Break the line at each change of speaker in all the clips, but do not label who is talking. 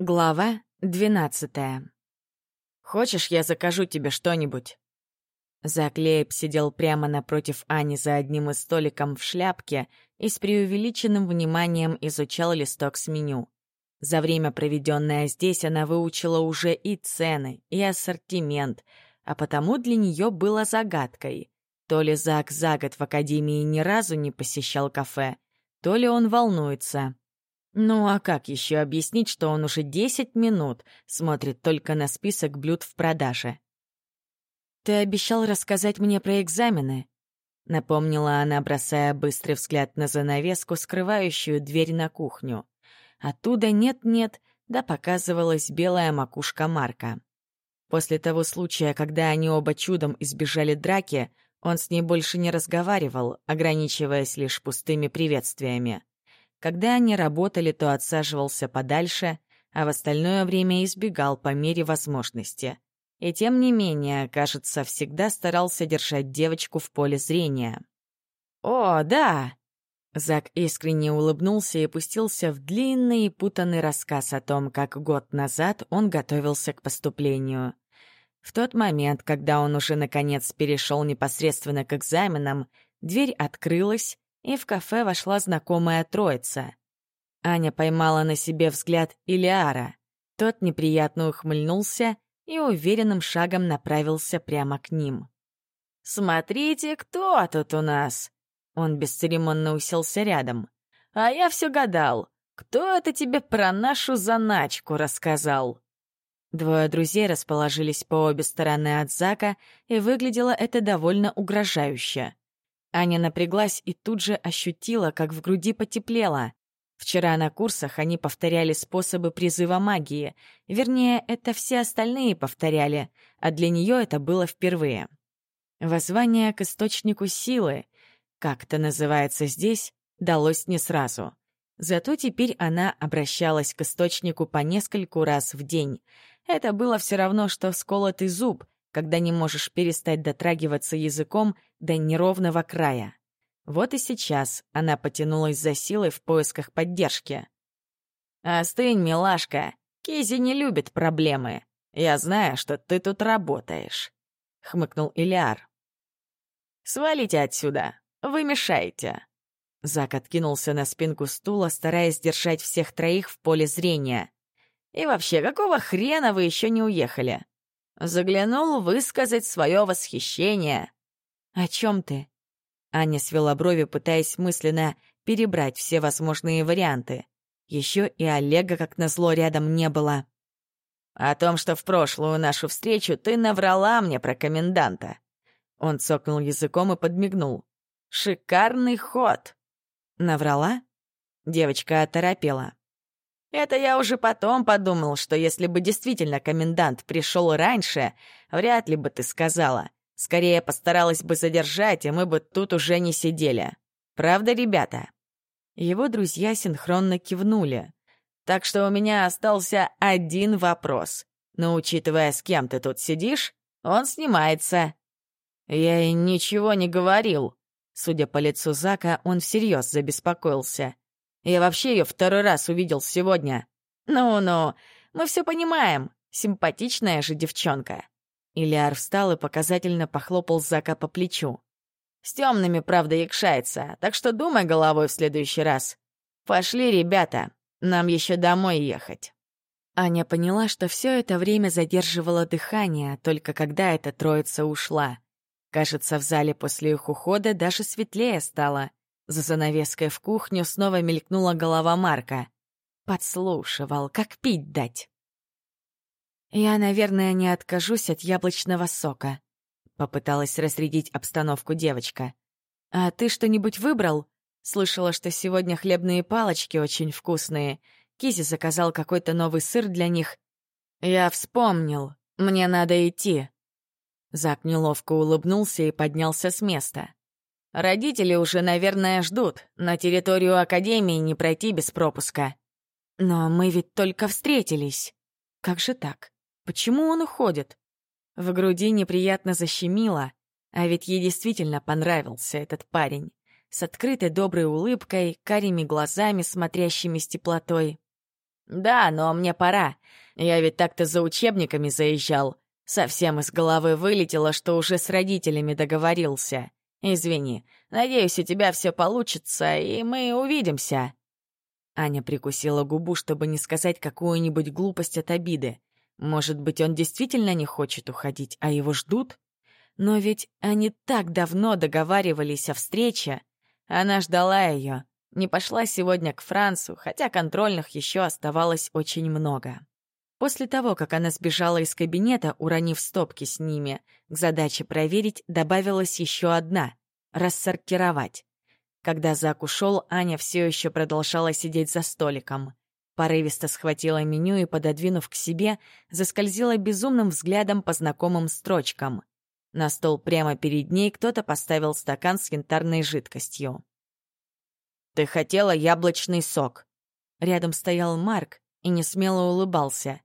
Глава двенадцатая. «Хочешь, я закажу тебе что-нибудь?» Заклееп сидел прямо напротив Ани за одним из столиком в шляпке и с преувеличенным вниманием изучал листок с меню. За время, проведенное здесь, она выучила уже и цены, и ассортимент, а потому для нее было загадкой. То ли Зак за год в академии ни разу не посещал кафе, то ли он волнуется, ну а как еще объяснить, что он уже 10 минут смотрит только на список блюд в продаже? «Ты обещал рассказать мне про экзамены», — напомнила она, бросая быстрый взгляд на занавеску, скрывающую дверь на кухню. Оттуда нет-нет, да показывалась белая макушка Марка. После того случая, когда они оба чудом избежали драки, он с ней больше не разговаривал, ограничиваясь лишь пустыми приветствиями. Когда они работали, то отсаживался подальше, а в остальное время избегал по мере возможности. И тем не менее, кажется, всегда старался держать девочку в поле зрения. «О, да!» Зак искренне улыбнулся и пустился в длинный и путанный рассказ о том, как год назад он готовился к поступлению. В тот момент, когда он уже наконец перешел непосредственно к экзаменам, дверь открылась, и в кафе вошла знакомая троица. Аня поймала на себе взгляд Илиара. Тот неприятно ухмыльнулся и уверенным шагом направился прямо к ним. «Смотрите, кто тут у нас!» Он бесцеремонно уселся рядом. «А я все гадал, кто это тебе про нашу заначку рассказал?» Двое друзей расположились по обе стороны от Зака, и выглядело это довольно угрожающе. Аня напряглась и тут же ощутила, как в груди потеплело. Вчера на курсах они повторяли способы призыва магии. Вернее, это все остальные повторяли, а для нее это было впервые. Воззвание к источнику силы, как это называется здесь, далось не сразу. Зато теперь она обращалась к источнику по нескольку раз в день. Это было все равно, что сколотый зуб — когда не можешь перестать дотрагиваться языком до неровного края. Вот и сейчас она потянулась за силой в поисках поддержки. «Остынь, милашка, Кизи не любит проблемы. Я знаю, что ты тут работаешь», — хмыкнул Илиар. «Свалите отсюда, вы мешаете». Зак откинулся на спинку стула, стараясь держать всех троих в поле зрения. «И вообще, какого хрена вы еще не уехали? Заглянул высказать свое восхищение. «О чем ты?» Аня свела брови, пытаясь мысленно перебрать все возможные варианты. Еще и Олега, как назло, рядом не было. «О том, что в прошлую нашу встречу ты наврала мне про коменданта». Он цокнул языком и подмигнул. «Шикарный ход!» «Наврала?» Девочка оторопела. Это я уже потом подумал, что если бы действительно комендант пришел раньше, вряд ли бы ты сказала. Скорее постаралась бы задержать, и мы бы тут уже не сидели. Правда, ребята?» Его друзья синхронно кивнули. «Так что у меня остался один вопрос. Но учитывая, с кем ты тут сидишь, он снимается». «Я и ничего не говорил». Судя по лицу Зака, он всерьез забеспокоился. Я вообще ее второй раз увидел сегодня. Ну-ну, мы все понимаем. Симпатичная же девчонка. Ильяр встал и показательно похлопал Зака по плечу. С темными, правда, якшается, так что думай головой в следующий раз. Пошли, ребята, нам еще домой ехать. Аня поняла, что все это время задерживала дыхание, только когда эта троица ушла. Кажется, в зале после их ухода даже светлее стало. За занавеской в кухню снова мелькнула голова Марка. Подслушивал, как пить дать. «Я, наверное, не откажусь от яблочного сока», — попыталась разрядить обстановку девочка. «А ты что-нибудь выбрал? Слышала, что сегодня хлебные палочки очень вкусные. Кизи заказал какой-то новый сыр для них. Я вспомнил. Мне надо идти». Зак неловко улыбнулся и поднялся с места. Родители уже, наверное, ждут. На территорию Академии не пройти без пропуска. Но мы ведь только встретились. Как же так? Почему он уходит? В груди неприятно защемило, а ведь ей действительно понравился этот парень. С открытой доброй улыбкой, карими глазами, смотрящими с теплотой. «Да, но мне пора. Я ведь так-то за учебниками заезжал. Совсем из головы вылетело, что уже с родителями договорился. Извини. Надеюсь, у тебя все получится, и мы увидимся». Аня прикусила губу, чтобы не сказать какую-нибудь глупость от обиды. Может быть, он действительно не хочет уходить, а его ждут? Но ведь они так давно договаривались о встрече. Она ждала ее, не пошла сегодня к Францу, хотя контрольных еще оставалось очень много. После того, как она сбежала из кабинета, уронив стопки с ними, к задаче проверить добавилась еще одна — рассортировать. Когда Зак ушел, Аня все еще продолжала сидеть за столиком. Порывисто схватила меню и, пододвинув к себе, заскользила безумным взглядом по знакомым строчкам. На стол прямо перед ней кто-то поставил стакан с янтарной жидкостью. «Ты хотела яблочный сок». Рядом стоял Марк и несмело улыбался.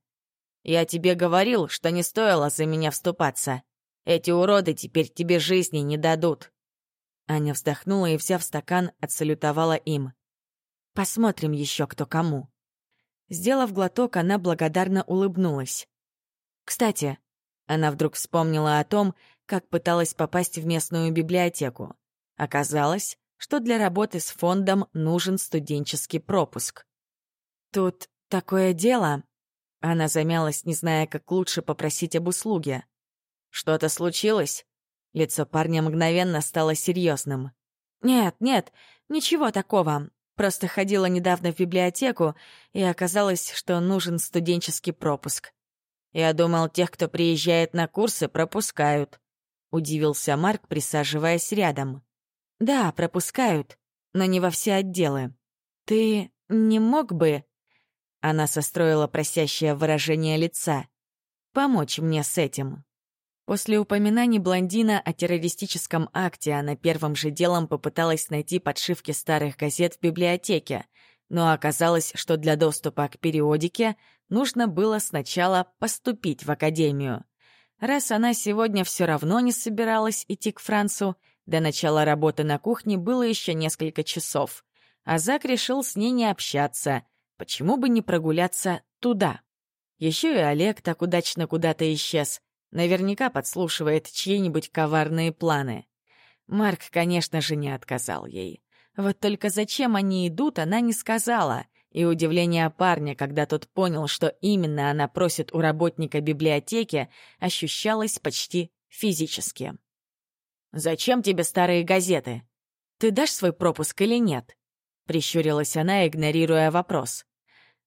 «Я тебе говорил, что не стоило за меня вступаться. Эти уроды теперь тебе жизни не дадут». Аня вздохнула и, взяв стакан, отсалютовала им. «Посмотрим еще кто кому». Сделав глоток, она благодарно улыбнулась. «Кстати», — она вдруг вспомнила о том, как пыталась попасть в местную библиотеку. Оказалось, что для работы с фондом нужен студенческий пропуск. «Тут такое дело...» Она замялась, не зная, как лучше попросить об услуге. «Что-то случилось?» Лицо парня мгновенно стало серьезным. «Нет, нет, ничего такого. Просто ходила недавно в библиотеку, и оказалось, что нужен студенческий пропуск. Я думал, тех, кто приезжает на курсы, пропускают. Удивился Марк, присаживаясь рядом. «Да, пропускают, но не во все отделы. Ты не мог бы...» Она состроила просящее выражение лица. «Помочь мне с этим». После упоминаний блондина о террористическом акте она первым же делом попыталась найти подшивки старых газет в библиотеке, но оказалось, что для доступа к периодике нужно было сначала поступить в академию. Раз она сегодня все равно не собиралась идти к Францу, до начала работы на кухне было еще несколько часов, а Зак решил с ней не общаться, почему бы не прогуляться туда. Еще и Олег так удачно куда-то исчез, наверняка подслушивает чьи-нибудь коварные планы. Марк, конечно же, не отказал ей. Вот только зачем они идут, она не сказала, и удивление парня, когда тот понял, что именно она просит у работника библиотеки, ощущалось почти физически. «Зачем тебе старые газеты? Ты дашь свой пропуск или нет?» — прищурилась она, игнорируя вопрос.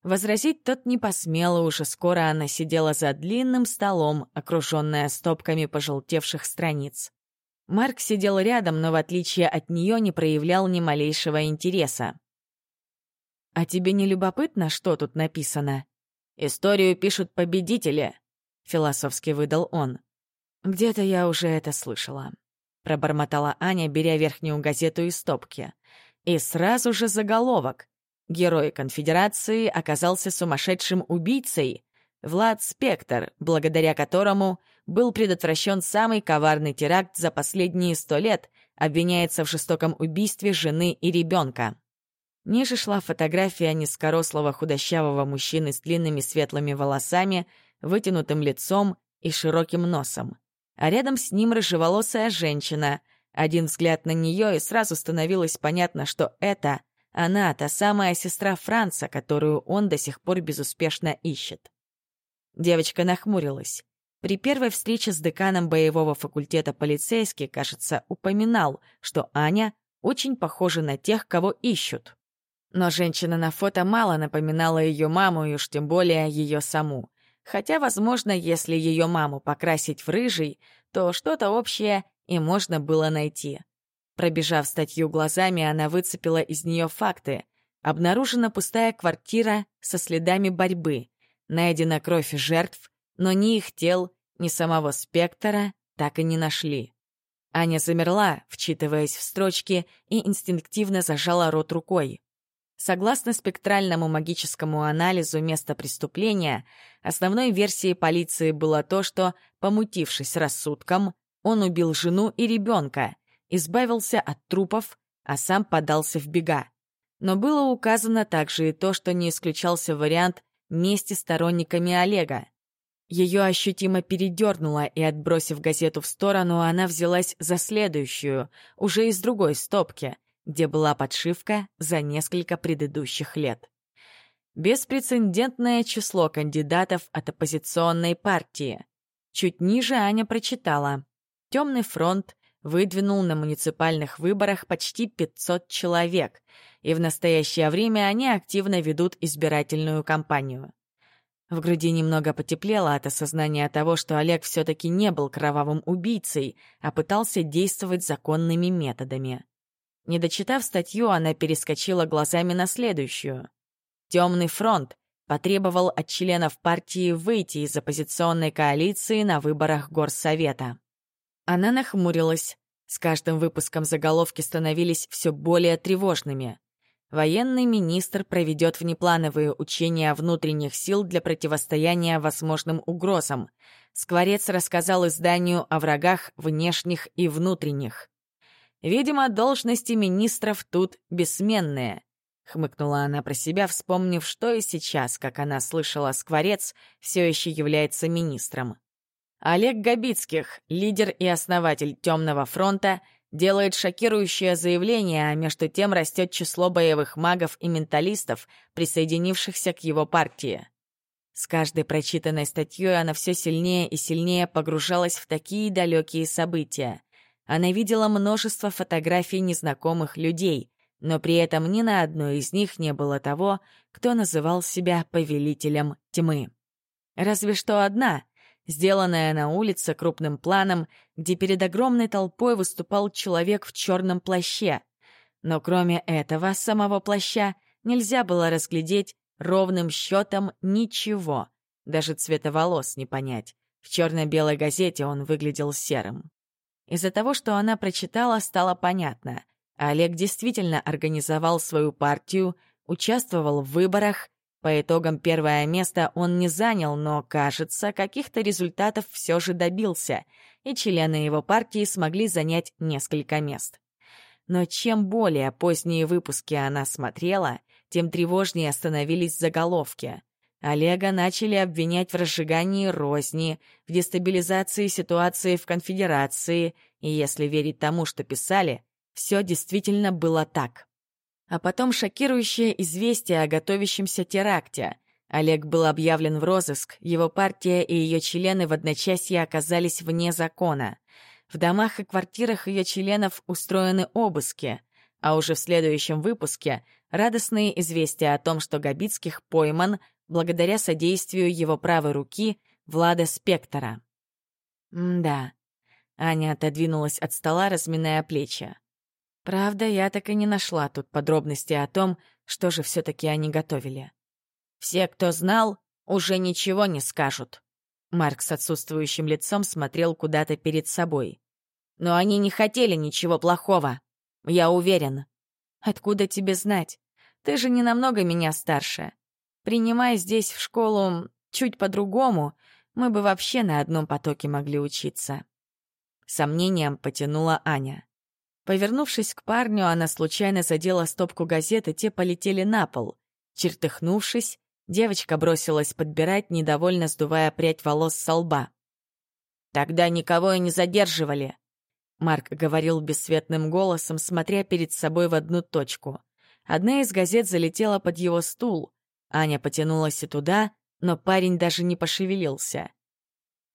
Возразить тот не посмела, уже скоро она сидела за длинным столом, окруженная стопками пожелтевших страниц. Марк сидел рядом, но в отличие от нее не проявлял ни малейшего интереса. «А тебе не любопытно, что тут написано?» «Историю пишут победители», — философски выдал он. «Где-то я уже это слышала», — пробормотала Аня, беря верхнюю газету из стопки. И сразу же заголовок. Герой конфедерации оказался сумасшедшим убийцей. Влад Спектр, благодаря которому был предотвращен самый коварный теракт за последние сто лет, обвиняется в жестоком убийстве жены и ребенка. Ниже шла фотография низкорослого худощавого мужчины с длинными светлыми волосами, вытянутым лицом и широким носом. А рядом с ним рыжеволосая женщина. Один взгляд на нее, и сразу становилось понятно, что это она, та самая сестра Франца, которую он до сих пор безуспешно ищет. Девочка нахмурилась. При первой встрече с деканом боевого факультета полицейский, кажется, упоминал, что Аня очень похожа на тех, кого ищут. Но женщина на фото мало напоминала ее маму и уж тем более ее саму. Хотя, возможно, если ее маму покрасить в рыжий, то что-то общее и можно было найти. Пробежав статью глазами, она выцепила из нее факты. Обнаружена пустая квартира со следами борьбы. Найдена кровь жертв, но ни их тел, ни самого спектра так и не нашли. Аня замерла, вчитываясь в строчки, и инстинктивно зажала рот рукой. Согласно спектральному магическому анализу места преступления, основной версией полиции было то, что, помутившись рассудком, он убил жену и ребенка, избавился от трупов, а сам подался в бега. Но было указано также и то, что не исключался вариант мести сторонниками Олега. Ее ощутимо передернуло, и, отбросив газету в сторону, она взялась за следующую, уже из другой стопки, где была подшивка за несколько предыдущих лет. Беспрецедентное число кандидатов от оппозиционной партии. Чуть ниже Аня прочитала. Темный фронт выдвинул на муниципальных выборах почти 500 человек, и в настоящее время они активно ведут избирательную кампанию. В груди немного потеплело от осознания того, что Олег все-таки не был кровавым убийцей, а пытался действовать законными методами. Не дочитав статью, она перескочила глазами на следующую. «Темный фронт» потребовал от членов партии выйти из оппозиционной коалиции на выборах Горсовета. Она нахмурилась. С каждым выпуском заголовки становились все более тревожными. Военный министр проведет внеплановые учения внутренних сил для противостояния возможным угрозам. Скворец рассказал изданию о врагах внешних и внутренних. «Видимо, должности министров тут бессменные», — хмыкнула она про себя, вспомнив, что и сейчас, как она слышала, Скворец все еще является министром. Олег Габицких, лидер и основатель Темного фронта, делает шокирующее заявление, а между тем растет число боевых магов и менталистов, присоединившихся к его партии. С каждой прочитанной статьей она все сильнее и сильнее погружалась в такие далекие события. Она видела множество фотографий незнакомых людей, но при этом ни на одной из них не было того, кто называл себя повелителем тьмы. Разве что одна — сделанная на улице крупным планом, где перед огромной толпой выступал человек в черном плаще. Но кроме этого самого плаща нельзя было разглядеть ровным счетом ничего, даже цвета волос не понять. В черно-белой газете он выглядел серым. Из-за того, что она прочитала, стало понятно. Олег действительно организовал свою партию, участвовал в выборах по итогам первое место он не занял, но, кажется, каких-то результатов все же добился, и члены его партии смогли занять несколько мест. Но чем более поздние выпуски она смотрела, тем тревожнее становились заголовки. Олега начали обвинять в разжигании розни, в дестабилизации ситуации в конфедерации, и если верить тому, что писали, все действительно было так. А потом шокирующее известие о готовящемся теракте. Олег был объявлен в розыск, его партия и ее члены в одночасье оказались вне закона. В домах и квартирах ее членов устроены обыски, а уже в следующем выпуске радостные известия о том, что Габицких пойман благодаря содействию его правой руки Влада Спектора. М да. Аня отодвинулась от стола, разминая плечи. Правда, я так и не нашла тут подробности о том, что же все-таки они готовили. Все, кто знал, уже ничего не скажут. Марк с отсутствующим лицом смотрел куда-то перед собой. Но они не хотели ничего плохого. Я уверен. Откуда тебе знать? Ты же не намного меня старше. Принимая здесь в школу чуть по-другому, мы бы вообще на одном потоке могли учиться. Сомнением потянула Аня. Повернувшись к парню, она случайно задела стопку газет, и те полетели на пол. Чертыхнувшись, девочка бросилась подбирать, недовольно сдувая прядь волос со лба. «Тогда никого и не задерживали», — Марк говорил бесцветным голосом, смотря перед собой в одну точку. Одна из газет залетела под его стул. Аня потянулась и туда, но парень даже не пошевелился.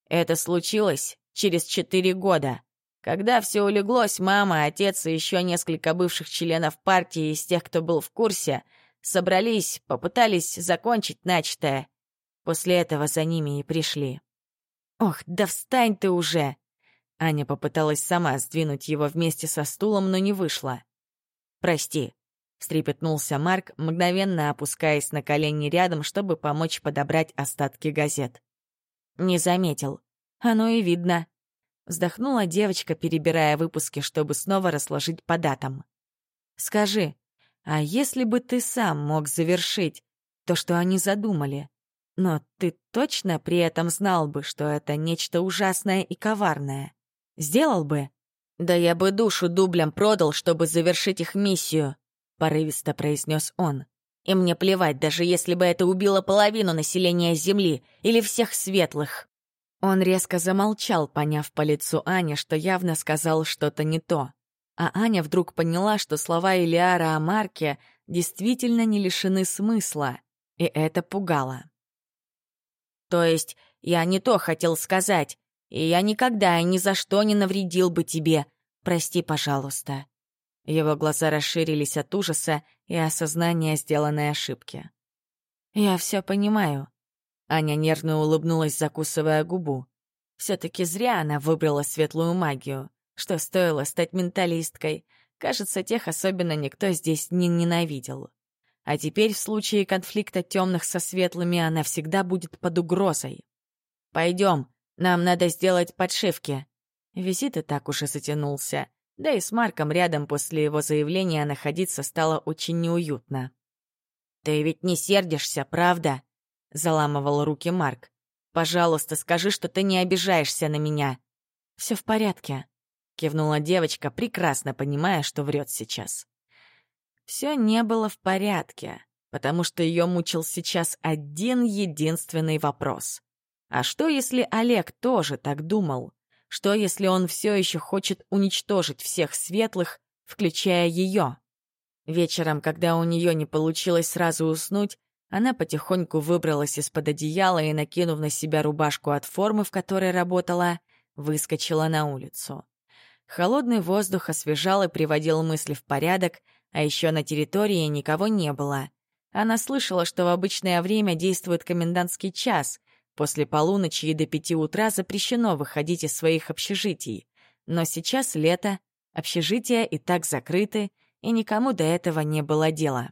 «Это случилось через четыре года», когда все улеглось, мама, отец и еще несколько бывших членов партии из тех, кто был в курсе, собрались, попытались закончить начатое. После этого за ними и пришли. «Ох, да встань ты уже!» Аня попыталась сама сдвинуть его вместе со стулом, но не вышло. «Прости», — встрепетнулся Марк, мгновенно опускаясь на колени рядом, чтобы помочь подобрать остатки газет. «Не заметил. Оно и видно. Вздохнула девочка, перебирая выпуски, чтобы снова расложить по датам. «Скажи, а если бы ты сам мог завершить то, что они задумали, но ты точно при этом знал бы, что это нечто ужасное и коварное? Сделал бы?» «Да я бы душу дублем продал, чтобы завершить их миссию», — порывисто произнес он. И мне плевать, даже если бы это убило половину населения Земли или всех светлых. Он резко замолчал, поняв по лицу Ани, что явно сказал что-то не то. А Аня вдруг поняла, что слова Илиара о Марке действительно не лишены смысла, и это пугало. «То есть я не то хотел сказать, и я никогда и ни за что не навредил бы тебе. Прости, пожалуйста». Его глаза расширились от ужаса и осознания сделанной ошибки. «Я все понимаю», Аня нервно улыбнулась, закусывая губу. Все-таки зря она выбрала светлую магию, что стоило стать менталисткой. Кажется, тех особенно никто здесь не ненавидел. А теперь в случае конфликта темных со светлыми она всегда будет под угрозой. Пойдем, нам надо сделать подшивки. Визит и так уже затянулся. Да и с Марком рядом после его заявления находиться стало очень неуютно. «Ты ведь не сердишься, правда?» — заламывал руки Марк. «Пожалуйста, скажи, что ты не обижаешься на меня». «Все в порядке», — кивнула девочка, прекрасно понимая, что врет сейчас. Все не было в порядке, потому что ее мучил сейчас один единственный вопрос. А что, если Олег тоже так думал? Что, если он все еще хочет уничтожить всех светлых, включая ее? Вечером, когда у нее не получилось сразу уснуть, она потихоньку выбралась из-под одеяла и, накинув на себя рубашку от формы, в которой работала, выскочила на улицу. Холодный воздух освежал и приводил мысли в порядок, а еще на территории никого не было. Она слышала, что в обычное время действует комендантский час. После полуночи и до пяти утра запрещено выходить из своих общежитий. Но сейчас лето, общежития и так закрыты, и никому до этого не было дела.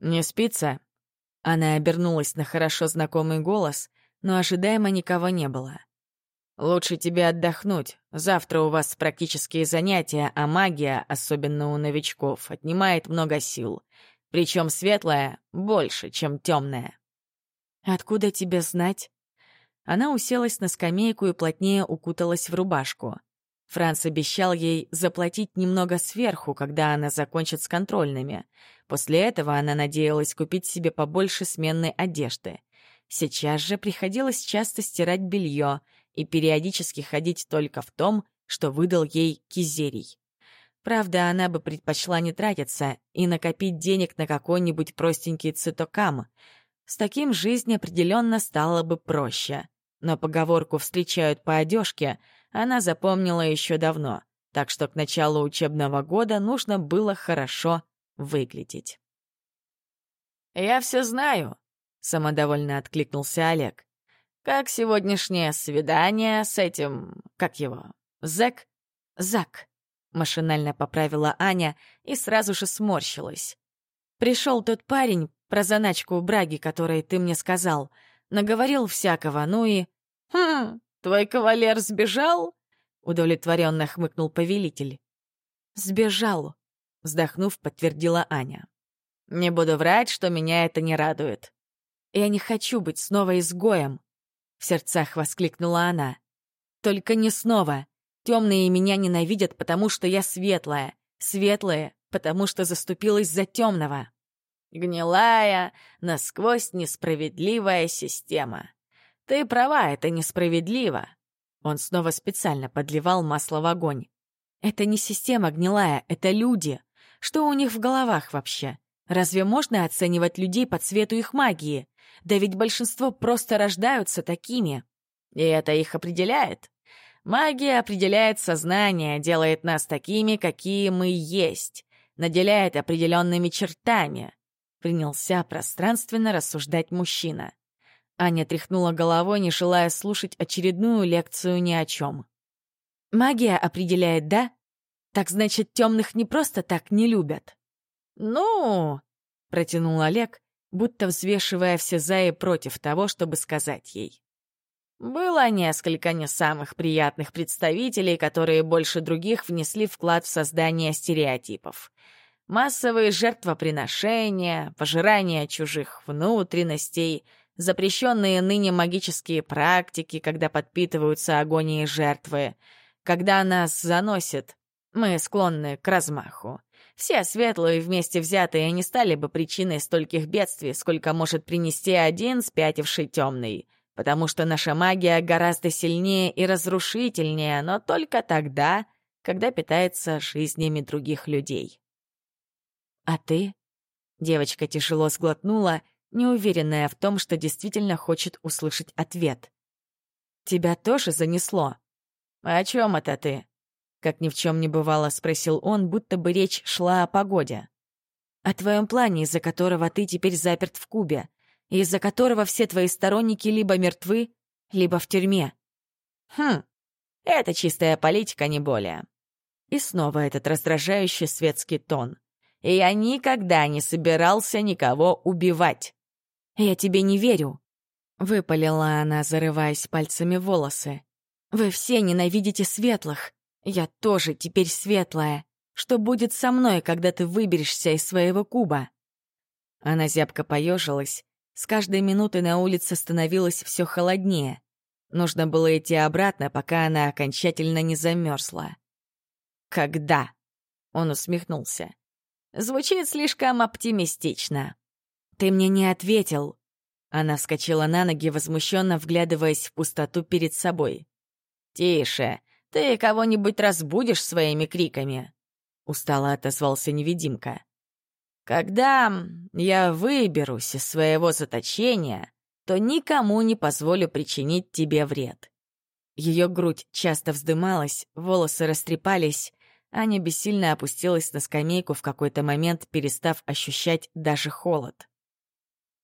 «Не спится?» Она обернулась на хорошо знакомый голос, но ожидаемо никого не было. «Лучше тебе отдохнуть. Завтра у вас практические занятия, а магия, особенно у новичков, отнимает много сил. Причем светлая больше, чем темная». «Откуда тебе знать?» Она уселась на скамейку и плотнее укуталась в рубашку. Франц обещал ей заплатить немного сверху, когда она закончит с контрольными. После этого она надеялась купить себе побольше сменной одежды. Сейчас же приходилось часто стирать белье и периодически ходить только в том, что выдал ей кизерий. Правда, она бы предпочла не тратиться и накопить денег на какой-нибудь простенький цитокам. С таким жизнь определенно стала бы проще. Но поговорку «встречают по одежке» она запомнила еще давно, так что к началу учебного года нужно было хорошо выглядеть. «Я все знаю», — самодовольно откликнулся Олег. «Как сегодняшнее свидание с этим... как его? Зэк?» «Зак», — машинально поправила Аня и сразу же сморщилась. «Пришел тот парень про заначку в Браге, который ты мне сказал. Наговорил всякого, ну и...» «Хм, «Твой кавалер сбежал?» — удовлетворенно хмыкнул повелитель. «Сбежал», — вздохнув, подтвердила Аня. «Не буду врать, что меня это не радует». «Я не хочу быть снова изгоем», — в сердцах воскликнула она. «Только не снова. Темные меня ненавидят, потому что я светлая. Светлая, потому что заступилась за темного».
«Гнилая, насквозь несправедливая система», «Ты права, это несправедливо».
Он снова специально подливал масло в огонь. «Это не система гнилая, это люди. Что у них в головах вообще? Разве можно оценивать людей по цвету их магии? Да ведь большинство просто рождаются такими».
И это их определяет. Магия определяет сознание, делает нас такими, какие мы есть, наделяет определенными чертами. Принялся пространственно рассуждать мужчина.
Аня тряхнула головой, не желая слушать очередную лекцию ни о чем. «Магия определяет, да? Так значит, темных не просто так не любят?»
«Ну...» — протянул Олег, будто взвешивая все за и против того, чтобы сказать ей. Было несколько не самых приятных представителей, которые больше других внесли вклад в создание стереотипов. Массовые жертвоприношения, пожирание чужих внутренностей — запрещенные ныне магические практики, когда подпитываются агонией жертвы. Когда нас заносит, мы склонны к размаху.
все светлые вместе взятые не стали бы причиной стольких бедствий, сколько может принести один спятивший темный. Потому что наша магия гораздо сильнее и разрушительнее, но только тогда, когда питается жизнями других людей.
«А ты?» Девочка тяжело сглотнула, неуверенная в том, что действительно хочет услышать ответ. «Тебя тоже занесло?»
«О чем это ты?»
Как ни в чем не бывало, спросил он, будто бы речь шла о погоде. «О твоем плане, из-за которого ты теперь заперт в Кубе, из-за которого все твои сторонники либо мертвы, либо в тюрьме».
«Хм, это чистая политика, не более».
И снова этот раздражающий светский тон.
«И я никогда не собирался никого убивать».
«Я тебе не верю», — выпалила она, зарываясь пальцами в волосы. «Вы все ненавидите светлых. Я тоже теперь светлая. Что будет со мной, когда ты выберешься из своего куба?» Она зябко поежилась. С каждой минутой на улице становилось все холоднее. Нужно было идти обратно, пока она окончательно не замерзла.
«Когда?» — он усмехнулся. «Звучит слишком оптимистично».
«Ты мне не ответил». Она вскочила на ноги, возмущенно вглядываясь в пустоту перед собой.
«Тише, ты кого-нибудь разбудишь своими криками?» Устало отозвался невидимка. «Когда я выберусь из своего заточения, то никому не позволю причинить тебе вред».
Ее грудь часто вздымалась, волосы растрепались, Аня бессильно опустилась на скамейку в какой-то момент, перестав ощущать даже холод.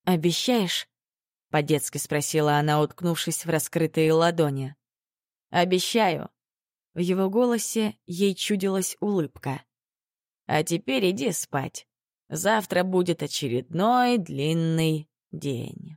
«Обещаешь?» — по-детски спросила она, уткнувшись в раскрытые ладони.
«Обещаю»,
в его голосе ей чудилась улыбка.
«А теперь иди спать. Завтра будет очередной длинный день».